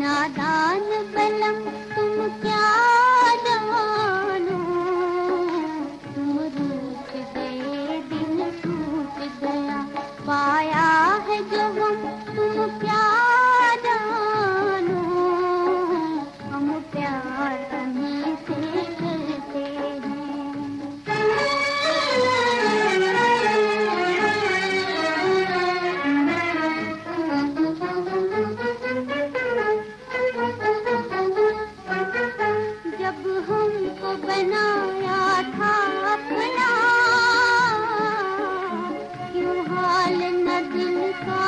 नादान बलम तुम क्या बनाया था अपना। क्यों हाल का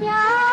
家。